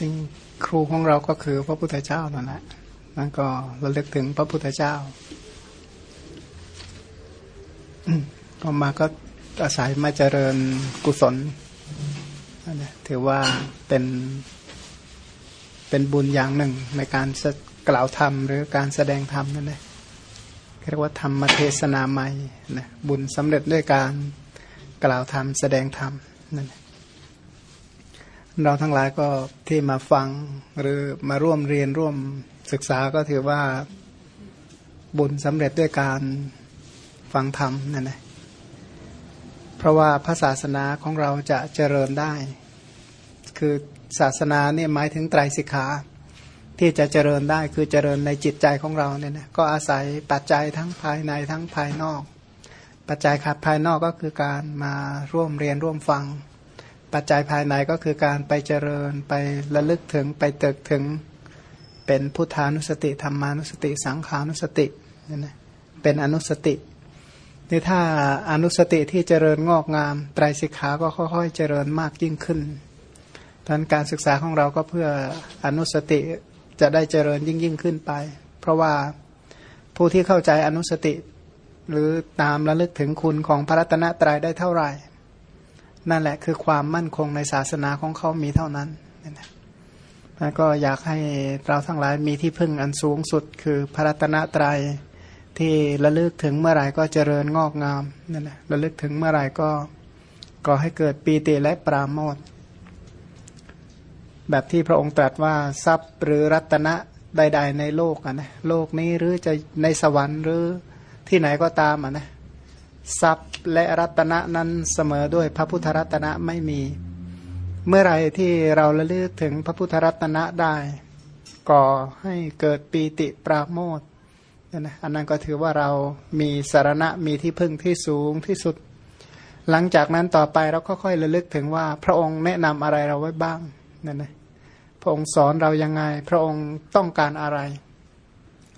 จริงครูของเราก็คือพระพุทธเจ้านั่นแหละนั่นก็ระลึกถึงพระพุทธเจ้าต่อมาก็อาศัยมาเจริญกุศลนั่นแหละถือว่าเป็นเป็นบุญอย่างหนึ่งในการกล่าวธรรมหรือการแสดงธรรมนั่นแหละเรียกว่าธรรมเทศนาใหม่นะบุญสำเร็จด้วยการกล่าวธรรมแสดงธรรมนั่นเเราทั้งหลายก็ที่มาฟังหรือมาร่วมเรียนร่วมศึกษาก็ถือว่าบุญสำเร็จด้วยการฟังธรรมนั่นแหละเพราะว่าพระศาสนาของเราจะเจริญได้ คือศาสนาเนี่ยหมายถึงไตรสิกขาที่จะเจริญได้คือเจริญในจิตใจของเราเนี่ยนะก็อาศัยปัจจัยทั้งภายในทั้งภายนอก ปัจจัยขัดภายนอกก็คือการมาร่วมเรียนร่วมฟัง ปัจจัยภายในก็คือการไปเจริญไประลึกถึงไปเติกถึงเป็นพุทธานุสติธรรมานุสติสังขานุสติเนี่ยนะเป็นอนุสตินี่ถ้าอนุสติที่เจริญงอกงามไตรสิกขาก็ค่อยๆเจริญมากยิ่งขึ้นดังนั้นการศึกษาของเราก็เพื่ออนุสติจะได้เจริญยิ่งยิ่งขึ้นไป เพราะว่าผู้ที่เข้าใจอนุสติ หรือตามระลึกถึงคุณของพระรัตนตรัยได้เท่าไหร่ นั่นแหละคือความมั่นคงในศาสนาของเขามีเท่านั้นนะแล้วก็อยากให้เราทั้งหลายมีที่พึ่งอันสูงสุดคือพระรัตนตรัยที่ระลึกถึงเมื่อไหร่ก็เจริญงอกงามนั่นแหละระลึกถึงเมื่อไหร่ก็ก่อให้เกิดปีติและปราโมทแบบที่พระองค์ตรัสว่าทรัพย์หรือรัตนะใด ๆ ในโลกอะนะโลกนี้หรือจะในสวรรค์หรือที่ไหนก็ตามอะนะ ทรัพย์และรัตนะนั้นเสมอด้วยพระพุทธรัตนะไม่มี เมื่อไรที่เราระลึกถึงพระพุทธรัตนะได้ ก่อให้เกิดปีติปราโมทนะอันนั้นก็ถือว่าเรามีสารณะมีที่พึ่งที่สูงที่สุด หลังจากนั้นต่อไปเราก็ค่อยระลึกถึงว่า พระองค์แนะนำอะไรเราไว้บ้างนั่นนะพระองค์สอนเรายังไง พระองค์ต้องการอะไร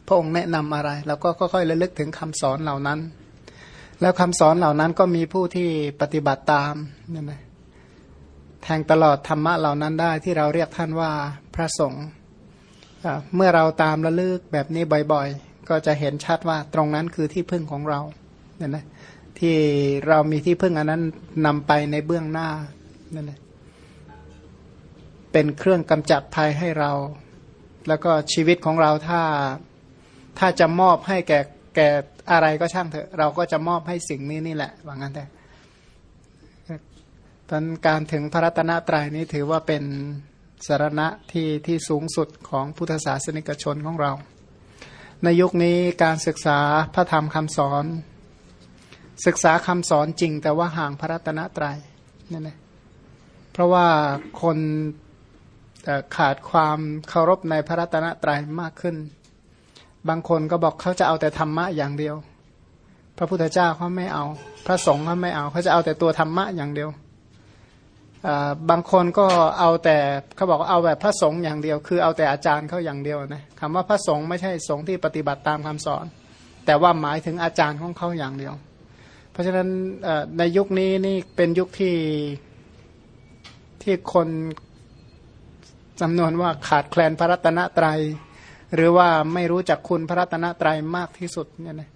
พระองค์แนะนำอะไรเราก็ค่อยๆระลึกถึงคำสอนเหล่านั้น แล้วคำสอนเหล่านั้นก็มีผู้ที่ปฏิบัติตามนั่นนะแทงตลอดธรรมะเหล่านั้นได้ที่เราเรียกท่านว่าพระสงฆ์เมื่อเราตามระลึกแบบนี้บ่อยๆ ก็จะเห็นชัดว่าตรงนั้นคือที่พึ่งของเราเนี่ยนะที่เรามีที่พึ่งอันนั้นนำไปในเบื้องหน้านั่นแหละเป็นเครื่องกำจัดภัยให้เรา แล้วก็ชีวิตของเราถ้าถ้าจะมอบให้แก่แก่ อะไรก็ช่างเถอะ เราก็จะมอบให้สิ่งนี้นี่แหละว่างั้นแต่ตอนการถึงพระรัตนตรัยนี้ถือว่าเป็นสารณะที่ที่สูงสุดของพุทธศาสนิกชนของเรา ในยุคนี้การศึกษาพระธรรมคำสอน ศึกษาคำสอนจริงแต่ว่าห่างพระรัตนตรัยนั่นเองเพราะว่าคนขาดความเคารพในพระรัตนตรัยมากขึ้น บางคนก็บอกเขาจะเอาแต่ธรรมะอย่างเดียว พระพุทธเจ้าเขาไม่เอา พระสงฆ์เขาไม่เอาเขาจะเอาแต่ตัวธรรมะอย่างเดียวบางคนก็เอาแต่เขาบอกว่าเอาแบบพระสงฆ์อย่างเดียว คือเอาแต่อาจารย์เขาอย่างเดียวนะคำว่าพระสงฆ์ไม่ใช่สงฆ์ที่ปฏิบัติตามคำสอน แต่ว่าหมายถึงอาจารย์ของเขาอย่างเดียว เพราะฉะนั้นในยุคนี้นี่เป็นยุคที่ที่คนจำนวนว่าขาดแคลนพระรัตนตรยัย หรือว่าไม่รู้จักคุณพระรัตนตรัยมากที่สุดเนี่ยนะ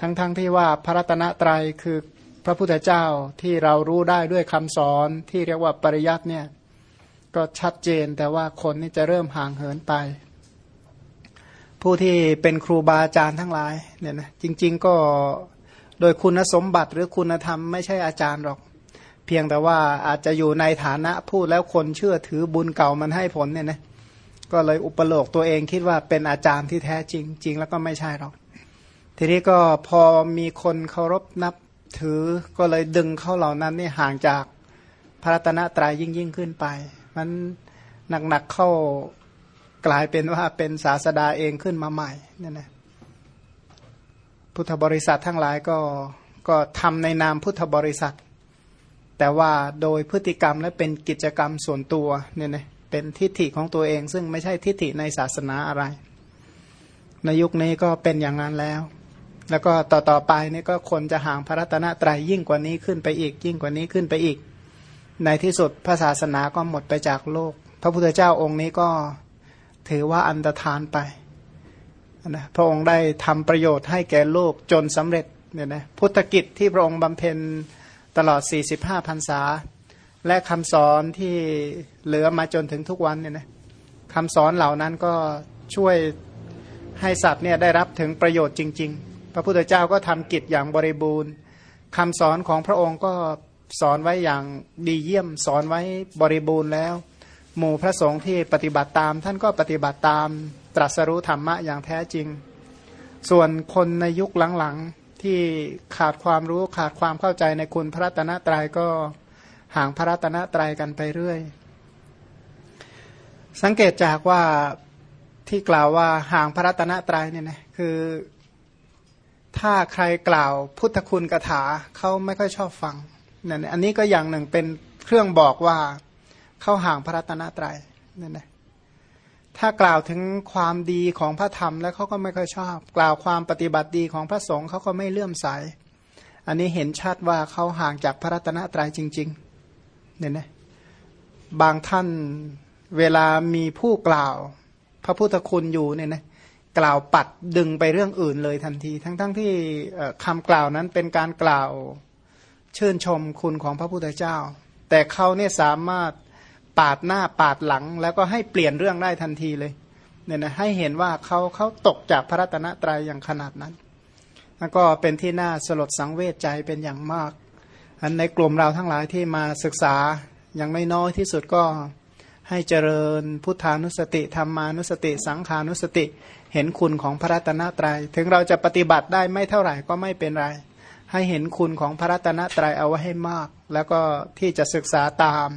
ทั้งๆทที่ว่าพระรัตนตรัยคือพระพุทธเจ้าที่เรารู้ได้ด้วยคำสอนที่เรียกว่าปริยัติเนี่ยก็ชัดเจนแต่ว่าคนนี่จะเริ่มห่างเหินไป ผู้ที่เป็นครูบาอาจารย์ทั้งหลายเนี่ยนะจริง ๆก็โดยคุณสมบัติหรือคุณธรรมไม่ใช่อาจารย์หรอก เพียงแต่ว่าอาจจะอยู่ในฐานะพูดแล้วคนเชื่อถือบุญเก่ามันให้ผลเนี่ยนะ ก็เลยอุปโลกตัวเองคิดว่าเป็นอาจารย์ที่แท้จริงจริงแล้วก็ไม่ใช่หรอก ทีนี้ก็พอมีคนเคารพนับถือก็เลยดึงเข้าเหล่านั้นนี่ห่างจากพระรัตนตรายยิ่งยิ่งขึ้นไป มันหนักๆเข้ากลายเป็นว่าเป็นศาสดาเองขึ้นมาใหม่เนี่ยนะพุทธบริษัททั้งหลายก็ก็ทำในนามพุทธบริษัท แต่ว่าโดยพฤติกรรมและเป็นกิจกรรมส่วนตัวเนี่ยนะ เป็นทิฏฐิของตัวเอง ซึ่งไม่ใช่ทิฏฐิในศาสนาอะไร ในยุคนี้ก็เป็นอย่างนั้นแล้ว แล้วก็ต่อต่อไปนี่ก็คนจะห่างพระรัตนตรัยยิ่งกว่านี้ขึ้นไปอีก ยิ่งกว่านี้ขึ้นไปอีก ในที่สุดพระศาสนาก็หมดไปจากโลก พระพุทธเจ้าองค์นี้ก็ถือว่าอันตรธานไปนะพระองค์ได้ทำประโยชน์ให้แก่โลกจนสำเร็จเนี่ยนะพุทธกิจที่พระองค์บำเพ็ญตลอด 45พรรษา และคำสอนที่เหลือมาจนถึงทุกวันเนี่ยนะคำสอนเหล่านั้นก็ช่วยให้สัตว์เนี่ยได้รับถึงประโยชน์จริง ๆ พระพุทธเจ้าก็ทำกิจอย่างบริบูรณ์คำสอนของพระองค์ก็สอนไว้อย่างดีเยี่ยมสอนไว้บริบูรณ์แล้ว หมู่พระสงฆ์ที่ปฏิบัติตาม ท่านก็ปฏิบัติตามตรัสรู้ธรรมะอย่างแท้จริง ส่วนคนในยุคหลังๆที่ขาดความรู้ขาดความเข้าใจในคุณพระตนะตรัยก็ ห่างพระรัตนตรัยกันไปเรื่อย สังเกตจากว่าที่กล่าวว่าห่างพระรัตนตรัยเนี่ยนะคือถ้าใครกล่าวพุทธคุณกถาเขาไม่ค่อยชอบฟังนั่นอันนี้ก็อย่างหนึ่งเป็นเครื่องบอกว่าเข้าห่างพระรัตนตรัยนั่นนะถ้ากล่าวถึงความดีของพระธรรมแล้วเขาก็ไม่ค่อยชอบ กล่าวความปฏิบัติดีของพระสงฆ์เขาก็ไม่เลื่อมใส อันนี้เห็นชัดว่าเขาห่างจากพระรัตนตรัยจริง ๆ เนี่ยนะบางท่านเวลามีผู้กล่าว พระพุทธคุณอยู่เนี่ยนะกล่าวปัดดึงไปเรื่องอื่นเลยทันที ทั้งๆทที่คำกล่าวนั้นเป็นการกล่าวชื่นชมคุณของพระพุทธเจ้า แต่เขาเนี่ยสามารถปาดหน้าปาดหลัง แล้วก็ให้เปลี่ยนเรื่องได้ทันทีเลยเนี่ยนะให้เห็นว่าเขาเขาตกจากพระรัตนตรัยอย่างขนาดนั้นแล้วก็เป็นที่น่าสลดสังเวชใจเป็นอย่างมาก อันในกลุ่มเราทั้งหลายที่มาศึกษาอย่างไม่น้อยที่สุดก็ให้เจริญพุทธานุสติธรรมานุสติ สังขานุสติเห็นคุณของพระรัตนตรยัย ถึงเราจะปฏิบัติได้ไม่เท่าไหร่ก็ไม่เป็นไร ให้เห็นคุณของพระรัตนตรัยเอาไว้ให้มาก แล้วก็ที่จะศึกษาตาม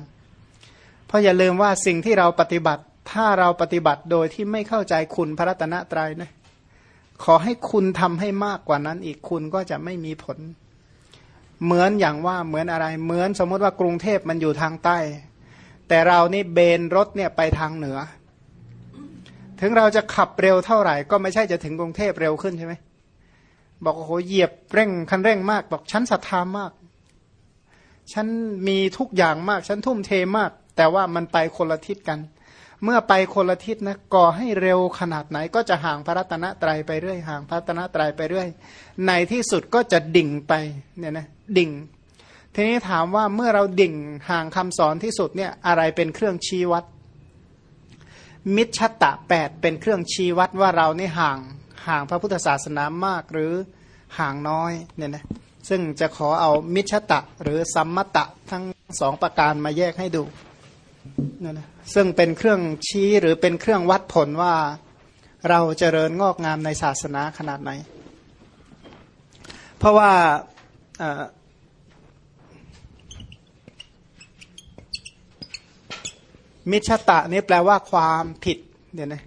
เพราะอย่าลืมว่าสิ่งที่เราปฏิบัติ ถ้าเราปฏิบัติโดยที่ไม่เข้าใจคุณพระรัตนตรัยนะขอให้คุณทำให้มากกว่านั้นอีกคุณก็จะไม่มีผล เหมือนอย่างว่าเหมือนอะไร เหมือนสมมติว่ากรุงเทพมันอยู่ทางใต้ แต่เรานี่เบนรถเนี่ยไปทางเหนือ ถึงเราจะขับเร็วเท่าไหร่ ก็ไม่ใช่จะถึงกรุงเทพเร็วขึ้นใช่ไหมบอกโอ้โหเหยียบเร่งคันเร่งมากบอกฉันศรัทธามาก ฉันมีทุกอย่างมาก ฉันทุ่มเทมาก แต่ว่ามันไปคนละทิศกัน เมื่อไปคนละทิศนะก่อให้เร็วขนาดไหน ก็จะห่างพระรัตนตรัยไปเรื่อยห่างพระรัตนตรัยไปเรื่อยในที่สุดก็จะดิ่งไปเนี่ยนะ ดิ่ง ทีนี้ถามว่าเมื่อเราดิ่งห่างคำสอนที่สุดเนี่ยอะไรเป็นเครื่องชี้วัด มิชตะแปดเป็นเครื่องชี้วัดว่าเรานี่ห่างห่างพระพุทธศาสนามากหรือห่างน้อยเนี่ยนะซึ่งจะขอเอามิชตะหรือสัมมตะทั้งสองประการมาแยกให้ดูเนี่ยนะซึ่งเป็นเครื่องชี้หรือเป็นเครื่องวัดผลว่าเราจเจริญงอกงามในศาสนาขนาดไหน เพราะว่า มิชตะนี่แปลว่าความผิดเนี่ยนะ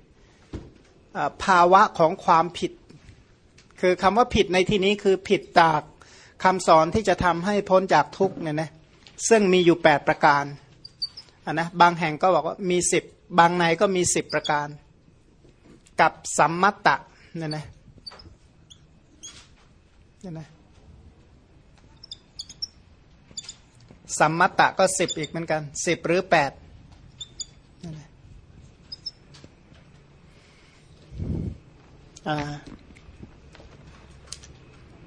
ภาวะของความผิด คือคำว่าผิดในที่นี้คือผิดจากคำสอนที่จะทำให้พ้นจากทุกเนี่ยนะซึ่งมีอยู่ 8 ประการนนะบางแห่งก็บอกว่ามี 10 บางในก็มี 10 ประการ กับสัมมัตตะเนี่ยนะเนี่ยนะสัมมัตตะก็สิบอีกเหมือนกันสิบหรือ แปด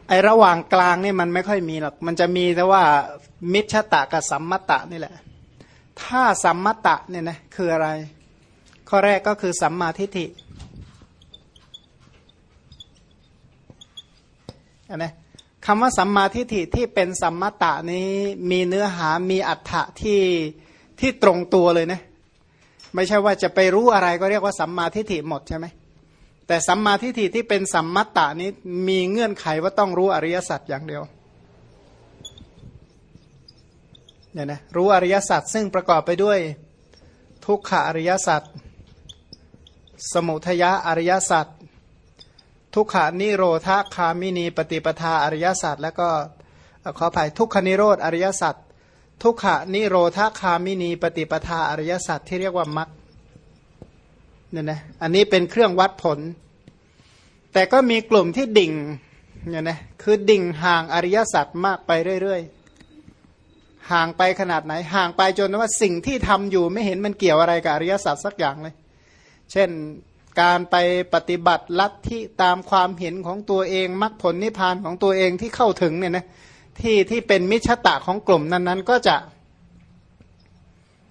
ไอระหว่างกลางนี่มันไม่ค่อยมีหรอก มันจะมีแต่ว่า มิชตะกับสัมมตะนี่แหละ ถ้าสัมมตะเนี่ยนะคืออะไร ข้อแรกก็คือสัมมาทิฏฐิอันนี้คำว่าสัมมาทิฏฐิที่เป็นสัมมตะนี้มีเนื้อหามีอัฏฐะที่ที่ตรงตัวเลยนะ ไม่ใช่ว่าจะไปรู้อะไรก็เรียกว่าสัมมาทิฏฐิหมดใช่ไหมแต่สัมมาทิฏฐิที่เป็นสัมมัตตานี้มีเงื่อนไขว่าต้องรู้อริยสัจอย่างเดียวเนี่ยนะรู้อริยสัจซึ่งประกอบไปด้วยทุกขอริยสัจสมุทยะอริยสัจทุกขานิโรธาคามินีปฏิปทาอริยสัจแล้วก็ขออภัยทุกขนิโรธอริยสัจ ทุกขานิโรธาคามินีปฏิปทาอริยสัจที่เรียกว่ามัคเนี่ยนะอันนี้เป็นเครื่องวัดผล แต่ก็มีกลุ่มที่ดิ่งเนี่ยนะคือดิ่งห่างอริยสัจมากไปเรื่อยๆ ห่างไปขนาดไหน ห่างไปจนว่าสิ่งที่ทำอยู่ไม่เห็นมันเกี่ยวอะไรกับอริยสัจสักอย่างเลย เช่นการไปปฏิบัติลัทธิตามความเห็นของตัวเองมรรคผลนิพพานของตัวเองที่เข้าถึงเนี่ยนะ ที่ที่เป็นมิจฉตะของกลุ่มนั้นๆ ก็จะ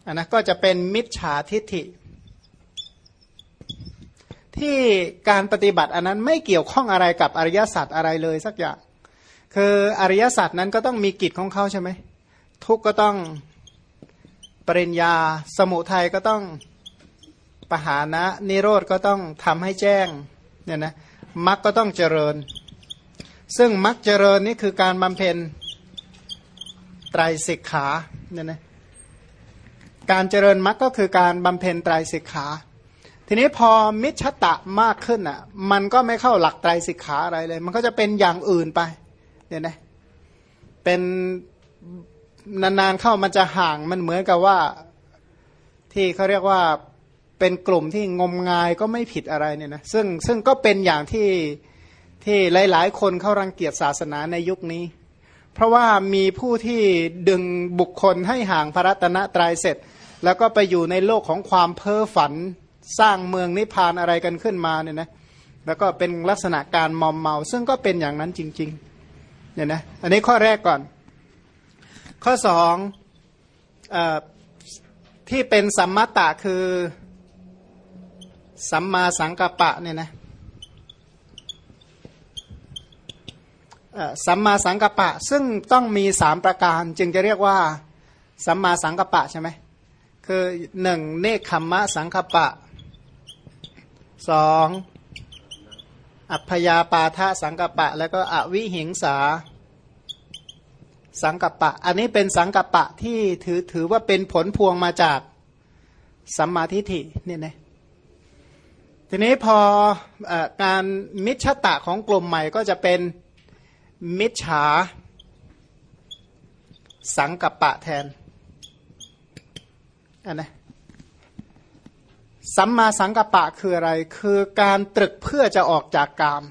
อันนะก็จะเป็นมิจฉาทิฐิ ที่การปฏิบัติอันนั้นไม่เกี่ยวข้องอะไรกับอริยสัจอะไรเลยสักอย่าง คืออริยสัจนั้นก็ต้องมีกิจของเขาใช่ไหมทุกก็ต้องปริญญาสมุทัยก็ต้องปหานะนิโรธก็ต้องทำให้แจ้งเนี่ยนะมรรคก็ต้องเจริญ ซึ่งมรรคเจริญนี่คือการบำเพ็ญ ไตรสิกขาเนี่ยนะการเจริญมรรคก็คือการบำเพ็ญไตรสิกขา ทีนี้พอมิชตะมากขึ้นอะ มันก็ไม่เข้าหลักไตรสิกขาอะไรเลย มันก็จะเป็นอย่างอื่นไปเนี่ยนะเป็นนานๆเข้ามันจะห่างมันเหมือนกับว่า ที่เขาเรียกว่าเป็นกลุ่มที่งมงายก็ไม่ผิดอะไรเนี่ยนะซึ่งซึ่งก็เป็นอย่างที่ที่หลาย ๆ คนเข้ารังเกียจศาสนาในยุคนี้ เพราะว่ามีผู้ที่ดึงบุคคลให้ห่างพระรัตนตรัยเสร็จ แล้วก็ไปอยู่ในโลกของความเพ้อฝัน สร้างเมืองนิพพานอะไรกันขึ้นมาเนี่ยนะแล้วก็เป็นลักษณะการมอมเมา ซึ่งก็เป็นอย่างนั้นจริงๆเนี่ยนะอันนี้ข้อแรกก่อน ข้อสองอที่เป็นสัมมาตะคือสัมมาสังกัปปะเนี่ยนะ สัมมาสังกัปปะ ซึ่งต้องมีสามประการ จึงจะเรียกว่าสัมมาสังกัปปะใช่ไหมคือหนึ่งเนคขมมะสังกัปปะสองอัพยาปาทะสังกัปปะ แล้วก็อวิหิงสาสังกัปปะ อันนี้เป็นสังกัปปะที่ถือถือว่าเป็นผลพวงมาจากสัมมาทิฏฐิเนี่ยนะทีนี้พออการมิจฉตะของกลุ่มใหม่ก็จะเป็น มิจฉา สังกัปปะแทนอันนะสัมมาสังกัปปะคืออะไร คือการตรึกเพื่อจะออกจากกาม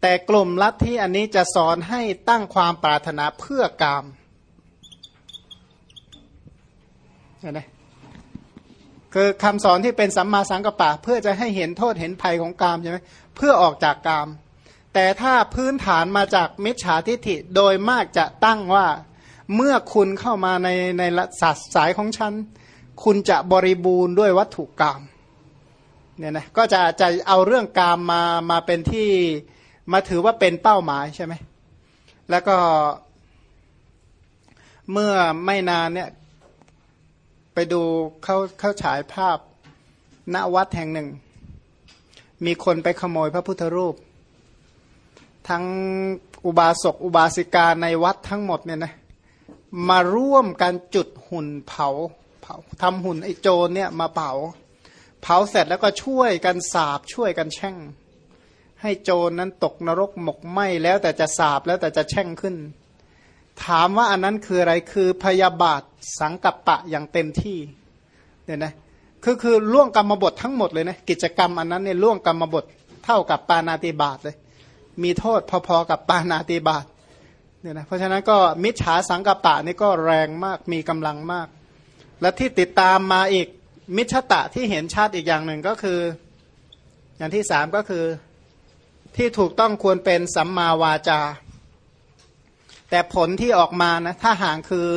แต่กลุ่มลัทธิอันนี้จะสอนให้ตั้งความปรารถนาเพื่อกามเห็นไหมคือคำสอนที่เป็นสัมมาสังกัปปะเพื่อจะให้เห็นโทษเห็นภัยของกามใช่ไหมเพื่อออกจากกาม แต่ถ้าพื้นฐานมาจากมิจฉาทิฏฐิโดยมากจะตั้งว่า เมื่อคุณเข้ามาในในสัดสายของฉัน คุณจะบริบูรณ์ด้วยวัตถุกรรมเนี่ยนะก็จะจะเอาเรื่องกรรมมามาเป็นที่มาถือว่าเป็นเป้าหมายใช่ไหมแล้วก็เมื่อไม่นานเนี่ยไปดูเขาเขาฉายภาพณวัดแห่งหนึ่ง มีคนไปขโมยพระพุทธรูป ทั้งอุบาสกอุบาสิกาในวัดทั้งหมดเนี่ยนะมาร่วมกันจุดหุ่นเผาเผาทำหุ่นไอ้โจรเนี่ยมาเผา เผาเสร็จแล้วก็ช่วยกันสาบช่วยกันแช่ง ให้โจรนั้นตกนรกหมกไหมแล้วแต่จะสาบแล้วแต่จะแช่งขึ้น ถามว่าอันนั้นคืออะไรคือพยาบาทสังกัปปะอย่างเต็มที่เนี่ยนะคือคือล่วงกรรมบททั้งหมดเลยนะกิจกรรมอันนั้นเนี่ยล่วงกรรมบทเท่ากับปานาติบาตเลย มีโทษพอๆกับปานาติบาตเนี่ยนะเพราะฉะนั้นก็มิจฉาสังกปะนี่ก็แรงมากมีกำลังมาก และที่ติดตามมาอีกมิชตะที่เห็นชาติอีกอย่างหนึ่งก็คือ อย่างที่สามก็คือที่ถูกต้องควรเป็นสัมมาวาจา แต่ผลที่ออกมานะถ้าห่างคือ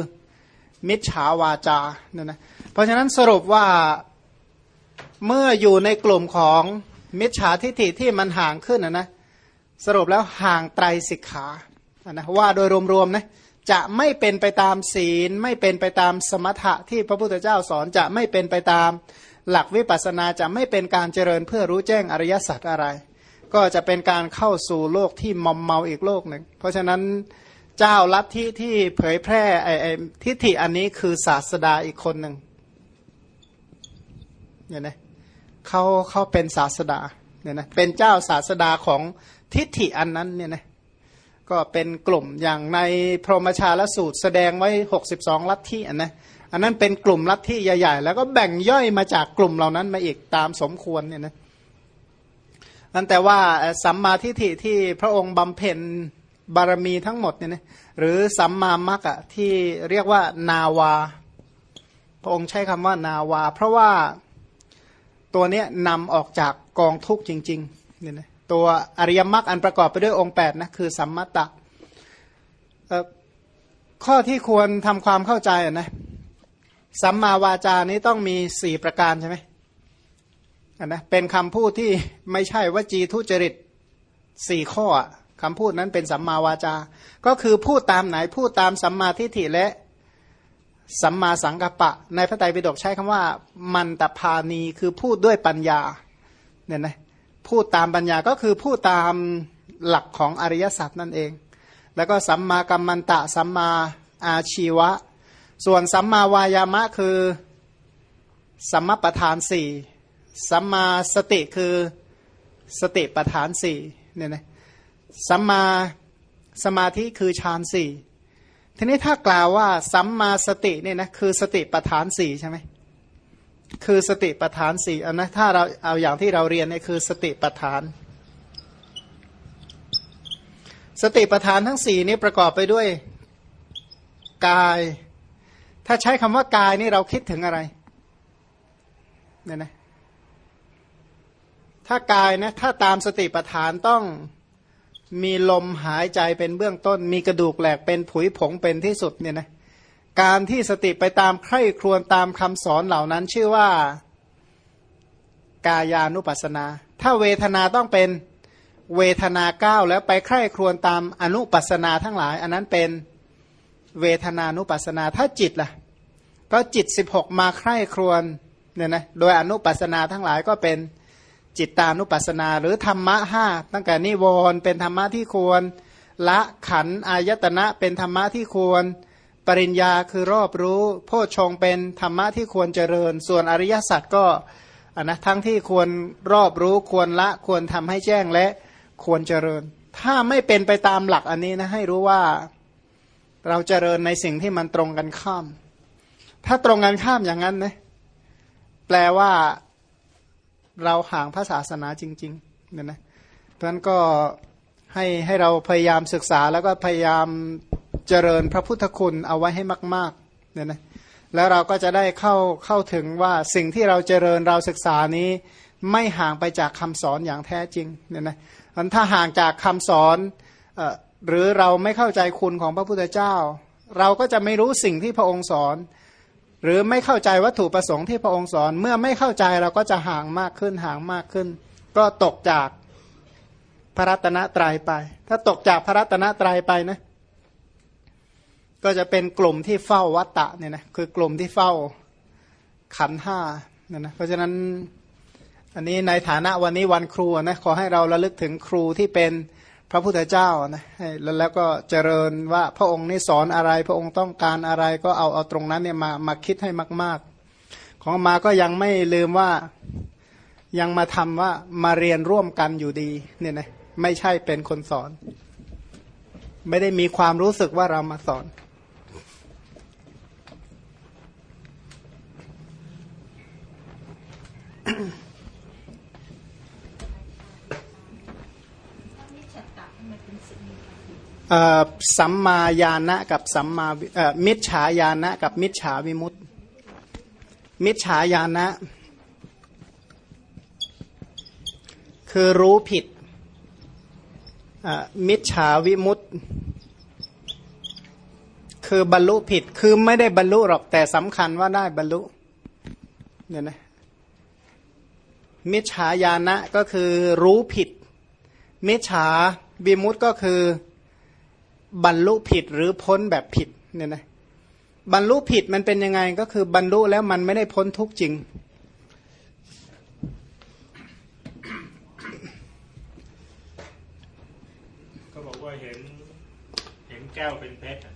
มิจฉาวาจาเนี่ยนะเพราะฉะนั้นสรุปว่าเมื่ออยู่ในกลุ่มของมิจฉาทิฏฐิที่มันห่างขึ้นนะนะ สรุปแล้วห่างไตรสิกขานะว่าโดยรวมๆนะจะไม่เป็นไปตามศีล ไม่เป็นไปตามสมถะที่พระพุทธเจ้าสอนจะไม่เป็นไปตามหลักวิปัสสนาจะไม่เป็นการเจริญเพื่อรู้แจ้งอริยสัจอะไร ก็จะเป็นการเข้าสู่โลกที่มอมเมาอีกโลกหนึ่ง เพราะฉะนั้นเจ้าลัทธิที่เผยแพร่ไอ้ไอ้ทิฏฐิอันนี้คือศาสดาอีกคนหนึ่งเนี่ยนะเขาเขาเป็นศาสดา เนี่ยนะเป็นเจ้าศาสดาของทิฏฐิอันนั้นเนี่ยนะก็เป็นกลุ่มอย่างในพรหมชาลสูตรแสดงไว้หกสิบสองลัทธิอันนะอันนั้นเป็นกลุ่มลัทธิใหญ่ ๆ แล้วก็แบ่งย่อยมาจากกลุ่มเหล่านั้นมาอีกตามสมควรเนี่ยนะนั่นแต่ว่าสัมมาทิฏฐิที่พระองค์บำเพ็ญบารมีทั้งหมดเนี่ยนะหรือสัมมามักอะที่เรียกว่านาวา พระองค์ใช้คำว่านาวา เพราะว่าตัวเนี้ยนำออกจาก กองทุกข์จริงๆเนี่ยนะตัวอริยมรรคอันประกอบไปด้วยองค์8นะคือสัมมตะข้อที่ควรทำความเข้าใจนะสัมมาวาจานี้ต้องมีสี่ประการใช่ไหมนะเป็นคำพูดที่ไม่ใช่วจีทุจริตสี่ข้อคำพูดนั้นเป็นสัมมาวาจา ก็คือพูดตามไหนพูดตามสัมมาทิฏฐิและสัมมาสังกัปปะ ในพระไตรปิฎกใช้คำว่า มันตพานีคือพูดด้วยปัญญา เนี่ยนะพูดตามปัญญาก็คือพูดตามหลักของอริยสัจนั่นเอง แล้วก็สัมมากัมมันตะสัมมาอาชีวะ ส่วนสัมมาวายามะคือสัมมาประธานสี่สัมมาสติคือสติประธานสี่เนี่ยนะสัมมาสมาธิคือฌานสี่ทีนี้ถ้ากล่าวว่าสัมมาสติเนี่ยนะคือสติประธานสี่ใช่ไหม คือสติประธานสี่อันนะถ้าเราเอาอย่างที่เราเรียนเนี่ยคือสติประธาน สติประธานทั้งสี่นี้ประกอบไปด้วยกาย ถ้าใช้คำว่ากายนี่เราคิดถึงอะไรเนี่ยนะถ้ากายนะถ้าตามสติปัฏฐานต้องมีลมหายใจเป็นเบื้องต้น มีกระดูกแหลกเป็นผุยผงเป็นที่สุดเนี่ยนะ การที่สติไปตามใคร่ครวญตามคำสอนเหล่านั้นชื่อว่า กายานุปัสนา ถ้าเวทนาต้องเป็นเวทนาเก้าแล้วไปใคร่ครวญตามอนุปัสนาทั้งหลาย อันนั้นเป็นเวทนานุปัสนา ถ้าจิตล่ะ ก็จิต 16 มาใคร่ครวญเนี่ยนะโดยอนุปัสนาทั้งหลายก็เป็นจิตตานุปัสสนา หรือธรรมะห้าตั้งแต่นิวรณ์เป็นธรรมะที่ควร ละขันอายตนะเป็นธรรมะที่ควร ปริญญาคือรอบรู้ โพชฌงเป็นธรรมะที่ควรเจริญ ส่วนอริยสัจก็นนะทั้งที่ควรรอบรู้ควรละควรทำให้แจ้งและควรเจริญ ถ้าไม่เป็นไปตามหลักอันนี้นะให้รู้ว่าเราเจริญในสิ่งที่มันตรงกันข้าม ถ้าตรงกันข้ามอย่างนั้นนะแปลว่าเราห่างพระศาสนาจริงๆเนี่ยนะเพราะนั้นก็ให้ให้เราพยายามศึกษาแล้วก็พยายาม เจริญพระพุทธคุณเอาไว้ให้มากๆเนี่ยนะแล้วเราก็จะได้เข้าเข้าถึงว่าสิ่งที่เราเจริญเราศึกษานี้ไม่ห่างไปจากคำสอนอย่างแท้จริงเนี่ยนะมันถ้าห่างจากคำสอนหรือเราไม่เข้าใจคุณของพระพุทธเจ้า เราก็จะไม่รู้สิ่งที่พระองค์สอน หรือไม่เข้าใจวัตถุประสงค์ที่พระองค์สอน เมื่อไม่เข้าใจเราก็จะห่างมากขึ้นห่างมากขึ้น ก็ตกจากพระรัตนตรัยไป ถ้าตกจากพระรัตนตรัยไปนะ ก็จะเป็นกลุ่มที่เฝ้าวัตตะเนี่ยนะคือกลุ่มที่เฝ้าขันห้าเนี่ยนะเพราะฉะนั้นอันนี้ในฐานะวันนี้วันครูนะขอให้เราระลึกถึงครูที่เป็นพระพุทธเจ้านะแล้วแล้วก็เจริญว่าพระองค์นี่สอนอะไร พระองค์ต้องการอะไรก็เอาเอาตรงนั้นเนี่ยมามาคิดให้มาก ๆ ของมาก็ยังไม่ลืมว่ายังมาทำว่ามาเรียนร่วมกันอยู่ดีเนี่ยนะไม่ใช่เป็นคนสอน ไม่ได้มีความรู้สึกว่าเรามาสอน สัมมาญาณะกับสัมมามิจฉาญาณะกับมิจฉาวิมุตติ มิจฉาญาณะ คือรู้ผิดมิจฉาวิมุตติ คือบรรลุผิดคือไม่ได้บรรลุหรอกแต่สำคัญว่าได้บรรลุเนี่ยนะ มิจฉาญาณะก็คือรู้ผิด มิจฉาวิมุตติก็คือบรรลุผิดหรือพ้นแบบผิดเนี่ยนะบรรลุผิดมันเป็นยังไงก็คือบรรลุแล้วมันไม่ได้พ้นทุกจริง ก็บอกว่าเห็นเห็นแก้วเป็นเพชร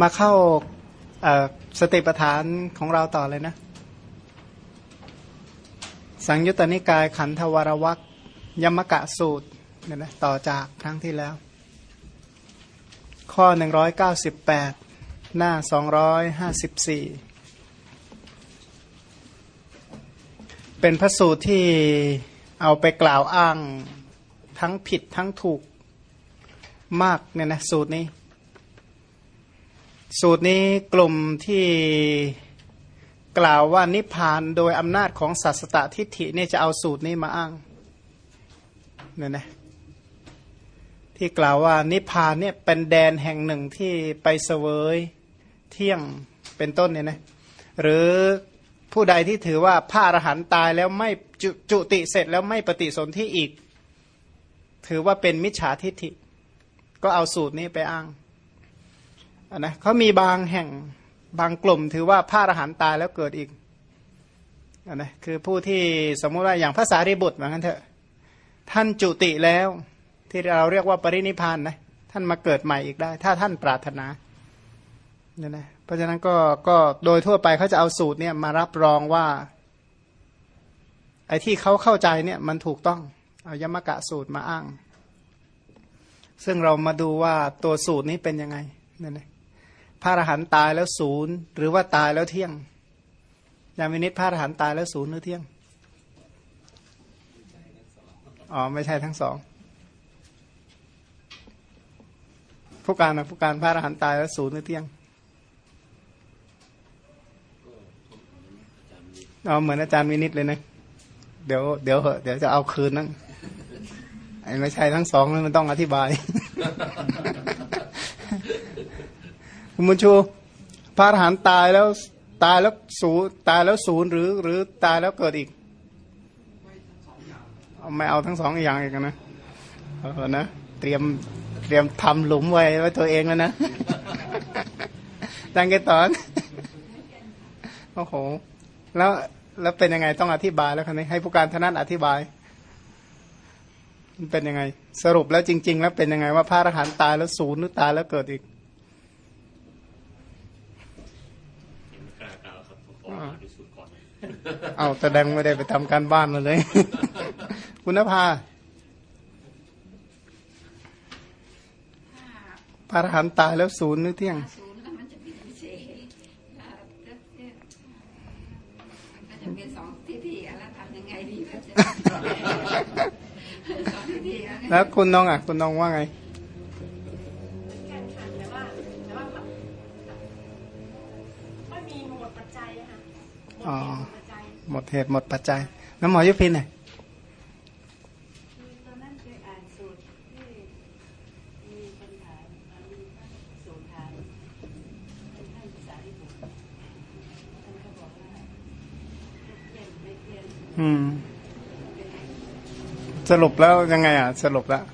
มาเข้าสติปัฏฐานของเราต่อเลยนะ สังยุตตนิกายขันธวรวักยมกะสูตรเนี่ยนะต่อจากครั้งที่แล้ว ข้อ 198 หน้า 254 เป็นพระสูตรที่เอาไปกล่าวอ้างทั้งผิดทั้งถูกมากเนี่ยนะสูตรนี้ สูตรนี้กลุ่มที่กล่าวว่านิพพานโดยอำนาจของสัสตทิฏฐิเนี่ยจะเอาสูตรนี้มาอ้างเนี่ยนะที่กล่าวว่านิพพานเนี่ยเป็นแดนแห่งหนึ่งที่ไปเสวยเที่ยงเป็นต้นเนี่ยนะหรือผู้ใดที่ถือว่าพระอรหันต์ตายแล้วไม่จจุติเสร็จแล้วไม่ปฏิสนธิอีก ถือว่าเป็นมิจฉาทิฏฐิ ก็เอาสูตรนี้ไปอ้าง นนะเขามีบางแห่งบางกลุ่มถือว่าพระอรหันต์ตายแล้วเกิดอีกอนนะคือผู้ที่สมมติว่าอย่างภาษาริบุตรเหมือนกันเถอะ ท่านจุติแล้ว ที่เราเรียกว่าปรินิพานนะท่านมาเกิดใหม่อีกได้ ถ้าท่านปรารถนาเนี่ยนะเพราะฉะนั้นก็ก็โดยทั่วไปเขาจะเอาสูตรเนี่ยมารับรองว่า ไอ้ที่เขาเข้าใจเนี่ยมันถูกต้อง เอายมกะสูตรมาอ้าง ซึ่งเรามาดูว่าตัวสูตรนี้เป็นยังไงเนั่ยนเอง พระอรหันต์ตายแล้วศูนย์หรือว่าตายแล้วเที่ยงยามินิตพระอรหันต์ตายแล้วศูนย์หรือเที่ยงอ๋อไม่ใช่ทั้งสองผู้การนะผู้การพระอรหันต์ตายแล้วศูนย์หรือเที่ยงเอาเหมือนอาจารย์วินิตเลยนะ เดี๋ยวเดี๋ยวเหอะเดี๋ยวจะเอาคืนนั่งไอ้ไม่ใช่ทั้งสองมันต้องอธิบาย คุณบุญชู พระอรหันต์ตายแล้วตายแล้วศูนย์ตายแล้วศูนย์หรือ หรือตายแล้วเกิดอีกไม่เอาทั้งสองอย่างอีกนะเออนะเตรียมเตรียมทำหลุมไว้ไว้ตัวเองแล้วนะดังแกตอนโอ้โห แล้วแล้วเป็นยังไงต้องอธิบายแล้วคันนี้ให้ผู้การทนันอธิบายมันเป็นยังไง สรุปแล้วจริง ๆ แล้วเป็นยังไงว่าพระอรหันต์ตายแล้วศูนย์หรือตายแล้วเกิดอีก กล้ากล่าวครับผมขออ่านดูสูตรก่อนเอาแสดงไม่ได้ไปทำการบ้านมาเลย คุณนภาพระอรหันต์ตายแล้วศูนย์หรือเที่ยงศูนย์แล้วมันจะเป็นพิเศษแล้วแล้ ดเหตุหมดปัจจัย น้ำหมอยุพินเนี่ยงไงอืมสรุปแล้วยังไงอะ สรุปแล้ว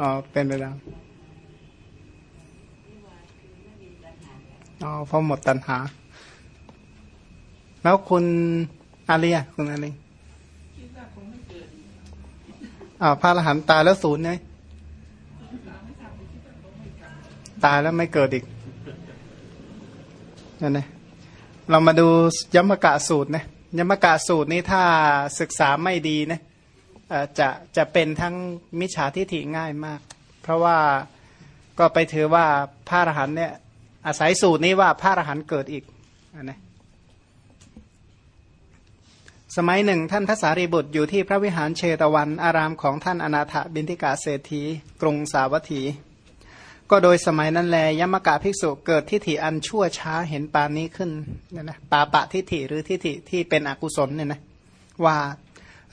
อ๋อ เป็นไปแล้วนิวรณ์คือไม่มีปัญหาอ๋อเพราะหมดตัณหา แล้วคุณอาเรียคุณอาเรียอ่าพระอรหันต์ตายแล้วศูนย์ไงตายแล้วไม่เกิดอีกนั่นนะเรามาดูยมกะสูตรนะยมกะสูตรนี้ถ้าศึกษาไม่ดีนะอ่อจะจะเป็นทั้งมิจฉาทิฏฐิง่ายมาก เพราะว่าก็ไปถือว่าพระอรหันต์เนี่ยอาศัยสูตรนี้ว่าพระอรหันต์เกิดอีกอันนะ สมัยหนึ่งท่านพระสารีบุตรอยู่ที่พระวิหารเชตวัน อารามของท่านอนาถบินทิกาเศรษฐีกรุงสาวัตถี ก็โดยสมัยนั้นแลยมกะภิกษุเกิดทิฏฐิอันชั่วช้าเห็นปานนี้ขึ้นเนี่ยนะปาปะทิฏฐิหรือทิฏฐิที่เป็นอกุศลเนี่ยนะว่า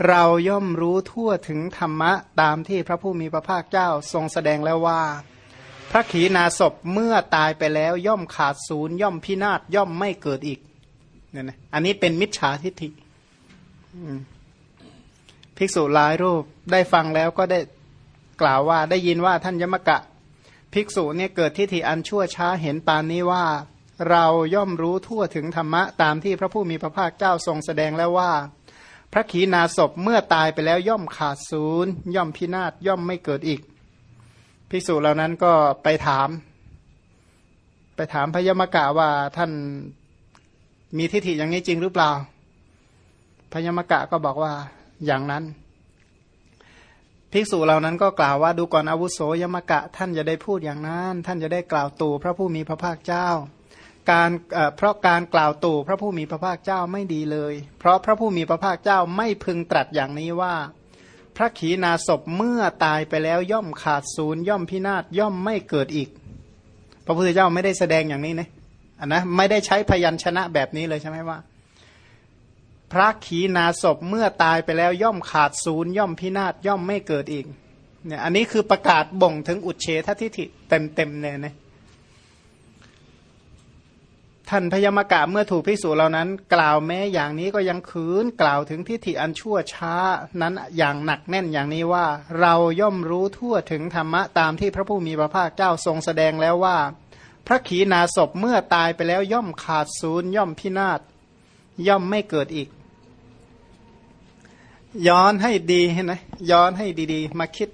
เราย่อมรู้ทั่วถึงธรรมะตามที่พระผู้มีพระภาคเจ้าทรงแสดงแล้วว่า พระขีณาสพเมื่อตายไปแล้วย่อมขาดศูนย์ย่อมพินาศย่อมไม่เกิดอีกเนี่ยนะอันนี้เป็นมิจฉาทิฏฐิ ภิกษุหลายรูปได้ฟังแล้วก็ได้กล่าวว่าได้ยินว่าท่านยมกะ ภิกษุเนี่ยเกิดทิฏฐิอันชั่วช้าเห็นปานนี้ว่า เราย่อมรู้ทั่วถึงธรรมะตามที่พระผู้มีพระภาคเจ้าทรงแสดงแล้วว่า พระขีณาสพเมื่อตายไปแล้วย่อมขาดศูนย์ย่อมพินาศย่อมไม่เกิดอีก ภิกษุเหล่านั้นก็ไปถาม ไปถามพยมกะว่าท่านมีทิฏฐิอย่างนี้จริงหรือเปล่า พยมกะก็บอกว่าอย่างนั้น ภิกษุเหล่านั้นก็กล่าวว่าดูก่อนอาวุโสยมกะ ท่านจะได้พูดอย่างนั้น ท่านจะได้กล่าวตู่พระผู้มีพระภาคเจ้า การเเพราะการกล่าวตู่พระผู้มีพระภาคเจ้าไม่ดีเลย เพราะพระผู้มีพระภาคเจ้าไม่พึงตรัสอย่างนี้ว่า พระขีณาสพเมื่อตายไปแล้วย่อมขาดศูนย์ย่อมพินาศย่อมไม่เกิดอีก พระพุทธเจ้าไม่ได้แสดงอย่างนี้นะอันนะไม่ได้ใช้พยัญชนะแบบนี้เลยใช่ไหมว่า พระขีณาสพเมื่อตายไปแล้วย่อมขาดศูนย์ย่อมพินาศย่อมไม่เกิดอีกเนี่ยอันนี้คือประกาศบ่งถึงอุเฉททิฐิเต็มๆเนี่ยนะท่านพยามกะเมื่อถูกพิสูจน์เหล่านั้น กล่าวแม้อย่างนี้ก็ยังคืนกล่าวถึงทิฏฐิอันชั่วช้านั้นอย่างหนักแน่นอย่างนี้ว่า เราย่อมรู้ทั่วถึงธรรมะตามที่พระผู้มีพระภาคเจ้าทรงแสดงแล้วว่า พระขีณาสพเมื่อตายไปแล้วย่อมขาดศูนย์ย่อมพินาศย่อมไม่เกิดอีก ย้อนให้ดีเห็นไหมย้อนให้ดีๆ มาคิด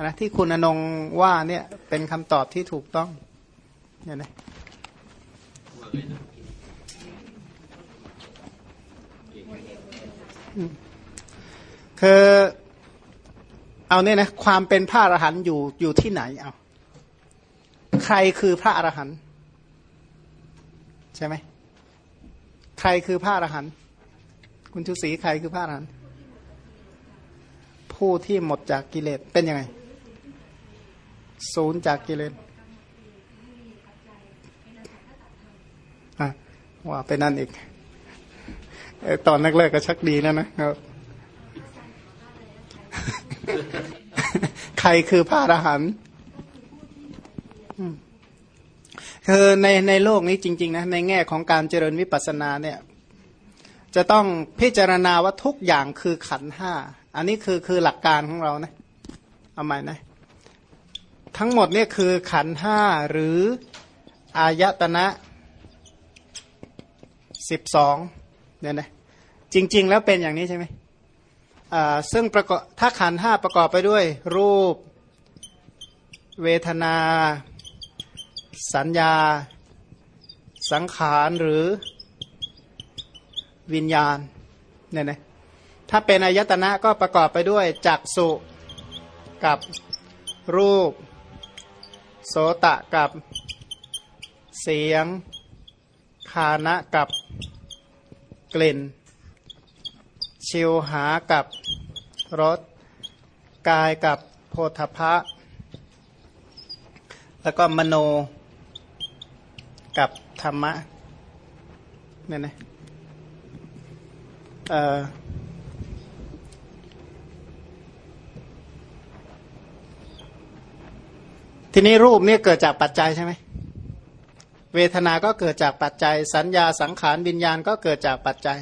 นะที่คุณอนงว่าเนี่ยเป็นคำตอบที่ถูกต้องเนี่ยนะคือเอาเนี่ยนะความเป็นพระอรหันต์อยู่อยู่ที่ไหนเอาใครคือพระอรหันต์ใช่ไหมใครคือพระอรหันต์คุณชุศรีใครคือพระอรหันต์ ผู้ที่หมดจากกิเลสเป็นยังไง ศูนย์จากกิเลสว่าเป็นนั่นอีกตอนแรกๆก็ชักดีแล้วนะครับ ใครคือพระอรหันต์คือในในโลกนี้จริง ๆ นะ ในแง่ของการเจริญวิปัสสนาเนี่ย จะต้องพิจารณาว่าทุกอย่างคือขันห้า อันนี้คือคือหลักการของเรานะเอาใหม่นะทั้งหมดเนี่ยคือขันห้าหรืออายตนะสิบสองเนี่ยนะจริง ๆ แล้วเป็นอย่างนี้ใช่ไหมอ่าซึ่งประกอบถ้าขันห้าประกอบไปด้วย รูป เวทนา สัญญา สังขารหรือวิญญาณเนี่ยนะ ถ้าเป็นอายตนะก็ประกอบไปด้วยจักสุกับรูป โสตะกับเสียง คานะกับกลิ่น ชิวหากับรส กายกับโพธพะ แล้วก็มโนกับธรรมะเนี่ยนะเอ่อ ทีนี้รูปเนี่ยเกิดจากปัจจัยใช่ไหมเวทนา ก็เกิดจากปัจจัย สัญญาสังขารวิญญาณก็เกิดจากปัจจัย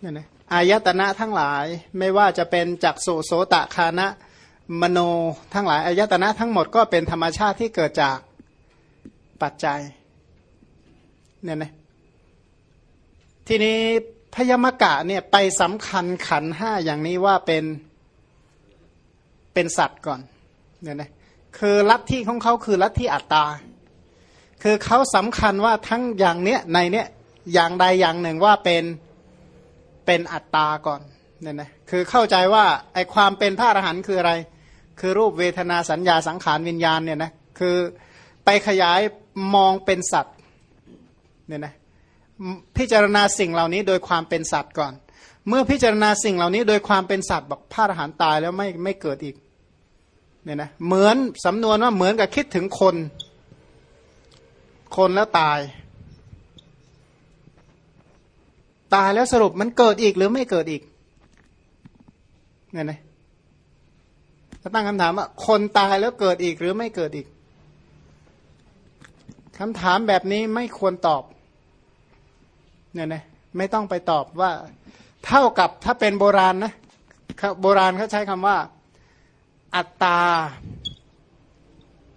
เนี่ยนะอายตนะทั้งหลายไม่ว่าจะเป็นจักสุโสตคานะมโนทั้งหลายอายตนะทั้งหมดก็เป็นธรรมชาติที่เกิดจากปัจจัยเนี่ยนะทีนี้พยมกะเนี่ยไปสำคัญขันห้าอย่างนี้ว่าเป็น เป็นสัตว์ก่อนเนี่ยนะคือลัทธิของเขาคือลัทธิอัตตา คือเขาสำคัญว่าทั้งอย่างเนี้ยในเนี้ยอย่างใดอย่างหนึ่งว่าเป็นเป็นอัตตาก่อนเนี่ยนะคือเข้าใจว่าไอความเป็นพระอรหันต์คืออะไร คือรูปเวทนาสัญญาสังขารวิญญาณเนี่ยนะคือไปขยายมองเป็นสัตว์เนี่ยนะพิจารณาสิ่งเหล่านี้โดยความเป็นสัตว์ก่อน เมื่อพิจารณาสิ่งเหล่านี้โดยความเป็นสัตว์บอกพระอรหันต์ตายแล้วไม่ไม่เกิดอีกเนี่ยนะเหมือนสำนวนว่าเหมือนกับคิดถึงคน คนแล้วตาย ตายแล้วสรุปมันเกิดอีกหรือไม่เกิดอีกเนี่ยนะถ้าตั้งคำถามว่าคนตายแล้วเกิดอีกหรือไม่เกิดอีกคำถามแบบนี้ไม่ควรตอบเนี่ยนะไม่ต้องไปตอบว่า เท่ากับถ้าเป็นโบราณนะโบราณเขาใช้คำว่า อัตตา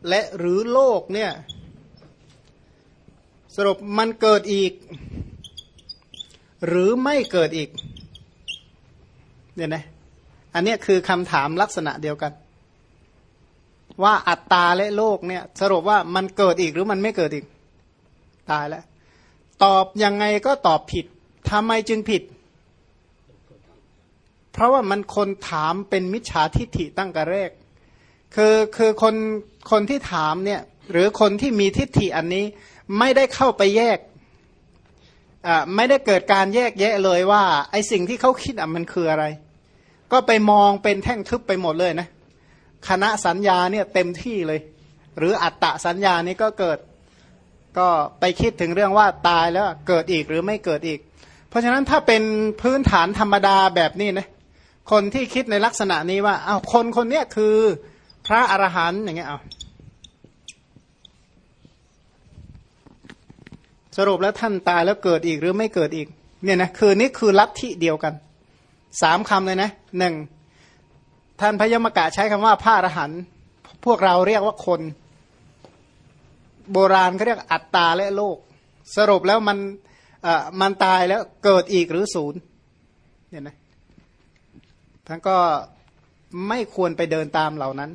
และหรือโลกเนี่ย สรุปมันเกิดอีก หรือไม่เกิดอีกเนี่ยนะอันนี้คือคำถามลักษณะเดียวกัน ว่าอัตตาและโลกเนี่ย สรุปว่ามันเกิดอีกหรือมันไม่เกิดอีก ตายแล้ว ตอบยังไงก็ตอบผิดทำไมจึงผิด เพราะว่ามันคนถามเป็นมิจฉาทิฏฐิตั้งแต่แรก คือคือคนคนที่ถามเนี่ยหรือคนที่มีทิฏฐิอันนี้ไม่ได้เข้าไปแยกอ่าไม่ได้เกิดการแยกแยะเลยว่า ไอสิ่งที่เขาคิดอะมันคืออะไร ก็ไปมองเป็นแท่งทึบไปหมดเลยนะคณะสัญญาเนี่ยเต็มที่เลย หรืออัตตะสัญญานี้ก็เกิดก็ไปคิดถึงเรื่องว่าตายแล้วเกิดอีกหรือไม่เกิดอีก เพราะฉะนั้นถ้าเป็นพื้นฐานธรรมดาแบบนี้นะ คนที่คิดในลักษณะนี้ว่าอ้าวคนคนเนี้ยคือพระอรหันต์อย่างเงี้ยเอาสรุปแล้วท่านตายแล้วเกิดอีกหรือไม่เกิดอีก เนี่ยนะคือนี่คือลัทธิเดียวกันสามคำเลยนะหนึ่งท่านพยมกะใช้คำว่าพระอรหันต์พวกเราเรียกว่าคน โบราณเขาเรียกอัตตาและโลก สรุปแล้วมันอ่อมันตายแล้วเกิดอีกหรือศูนย์เนี่ยนะ ท่านก็ไม่ควรไปเดินตามเหล่านั้น